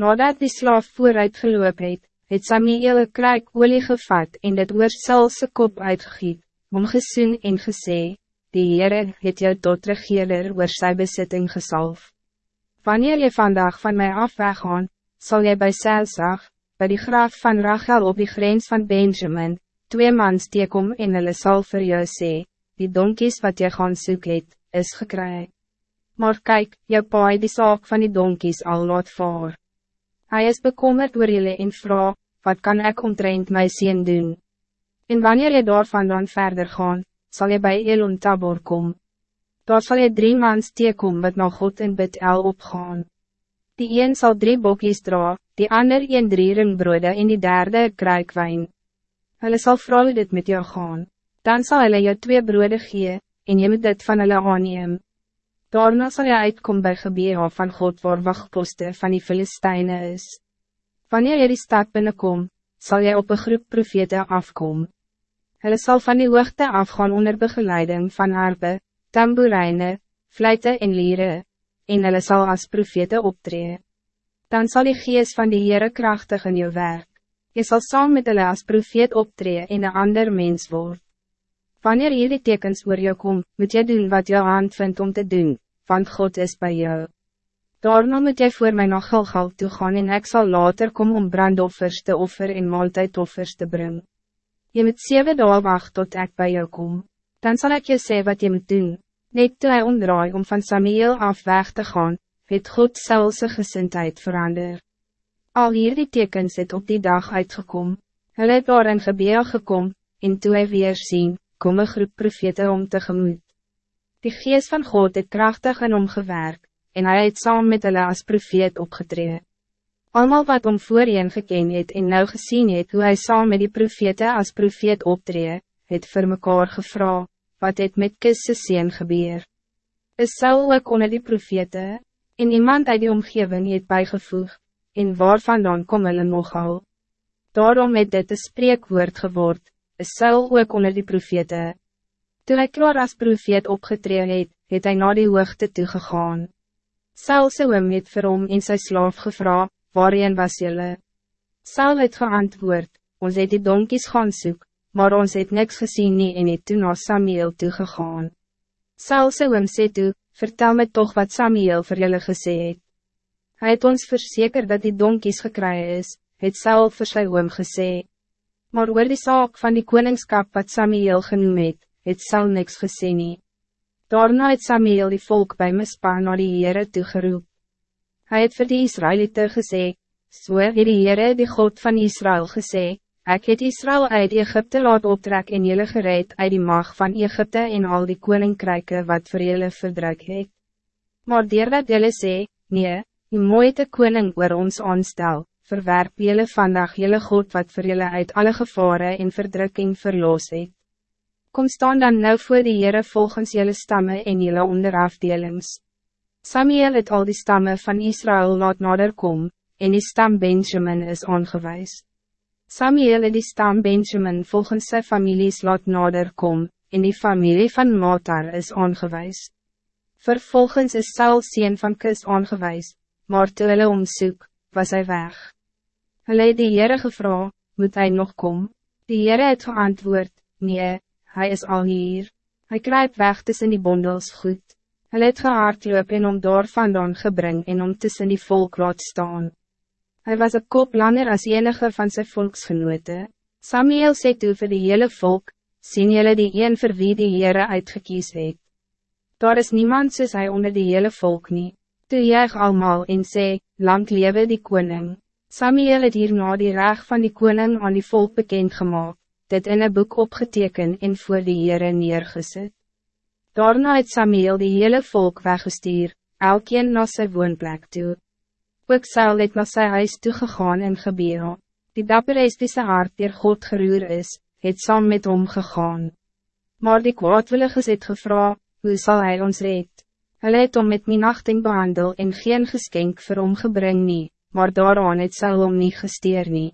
Nadat die slaaf vooruit geloop het, het Samuel een kruik olie gevat en dit oor Saulse kop uitgegiet, om gesoen en gesê, die Heere het jou tot regeerder oor sy besitting gesalf. Wanneer je vandaag van mij af weggaan, zal jy bij Selsag, bij die graaf van Rachel op die grens van Benjamin, twee mans teekom en hulle sal vir jou sê, die donkies wat jy gaan soek het, is gekry. Maar kijk, jou paai die saak van die donkies al laat vaar. Hij is bekommerd oor jullie en vraag, wat kan ik omtrent my zien doen? En wanneer je daarvan dan verder gaan, zal je bij Elon Tabor komen. Daar zal je drie mans teekom wat na God in bid el opgaan. Die een zal drie bokjes dra, die ander een drie ringbrode en die derde kruik wijn. Hulle sal vrouw dit met jou gaan, dan zal hulle jou twee brode gee, en je moet dit van hulle aanneem. Daarna sal jy uitkom by Gebea van God waar wachtposte van die Filisteine is. Wanneer jy die stad binnenkom, zal jy op een groep profete afkom. Hulle sal van die hoogte afgaan onder begeleiding van harpe, tamboerijne, fluite en lieren, en hulle sal as profete optree. Dan zal die geest van die Heere krachtig in jou werk. Je zal saam met hulle as profeet optree en een ander mens word. Wanneer hierdie tekens oor jou kom, moet jy doen wat jou hand vindt om te doen, want God is bij jou. Daarna moet jy voor my na Gilgal toe gaan en ek sal later kom om brandoffers te offer en maaltijdoffers te brengen. Je moet zeven dagen wacht tot ik bij jou kom. Dan zal ik je zeggen wat je moet doen. Net toe hy omdraai om van Samuel af weg te gaan, het God Saulse gezindheid verander. Al hier die tekens het op die dag uitgekom. Hulle het daar in gebeel gekom, en toe hy weer sien, kom een groep profete om tegemoet. Die geest van God het krachtig in hom gewerk, en hij het saam met hulle as profeet opgetree. Almal wat om voorheen geken het en nou gezien het hoe hij saam met die profete as profeet optree, het vir mekaar gevra, wat het met kisse seen gebeur. Is Saul ook onder die profete, en iemand uit die omgeving het bijgevoeg, en waarvan dan kom hulle nogal? Daarom het dit een spreekwoord geword, is Saul ook onder die profete. Toen hij klaar als profeet opgetree het, het hy na die hoogte toegegaan. Saul sy oom het vir hom en sy slaaf gevra, waarin was jylle? Saul het geantwoord, ons het die donkies gaan soek, maar ons het niks gezien nie en het toen na Samuel toegegaan. Saul sy oom sê toe, vertel me toch wat Samuel vir julle gesê het. Hy het ons verzekerd dat die donkies gekry is, het Saul vir sy oom gesê. Maar oor die saak van die koningskap wat Samuel genoem het, het Saul niks gesê nie. Daarna het Samuel die volk bij Mispa na die Heere toegeroep. Hij het vir die Israëlieten gesê, So het die Heere die God van Israël gesê, Ik het Israël uit Egypte laat optrek en jullie gereed uit die mag van Egypte en al die koninkryke wat voor jullie verdruk het. Maar dat jullie sê, nee, die mooie koning oor ons aanstel, verwerp jullie vandaag jullie God wat voor jullie uit alle gevaren en verdrukking verloos het. Kom staan dan nou voor die Heere volgens jullie stammen en jullie onderafdelings. Samuel het al die stammen van Israël laat nader kom, en die stam Benjamin is aangewijs. Samuel het die stam Benjamin volgens zijn families laat nader kom, en die familie van Matar is aangewijs. Vervolgens is Saul sien van Kis aangewijs, maar toe hulle omsoek, was hij weg. Hulle het die Heere gevra, moet hij nog komen? Die Heere het geantwoord, nee, hij is al hier. Hij kruipt weg tussen die bondels goed. Hulle het gehaardloop en om daar vandaan gebring en om tussen die volk laat staan. Hij was een kop langer als enige van zijn volksgenoten. Samuel sê toe vir die hele volk, sien jullie die een vir wie die Heere uitgekies het. Daar is niemand soos hy onder die hele volk nie. Toe juig almal en sê, lang lewe die koning. Samuel het hierna die reg van die koning aan die volk bekend gemaakt, dit in een boek opgeteken en voor die Heere neergezet. Daarna het Samuel die hele volk weggestuur, elkeen na sy woonplek toe. Ook Saul het na sy huis toegegaan en gebeur. Die dapper is die sy hart dier God geroer is, het saam met hom gegaan. Maar die kwaadwilliges het gevra, hoe zal hij ons red? Hulle het om met minachting behandel en geen geskenk vir hom gebring nie maar daaraan het sy hom nie gesteer nie.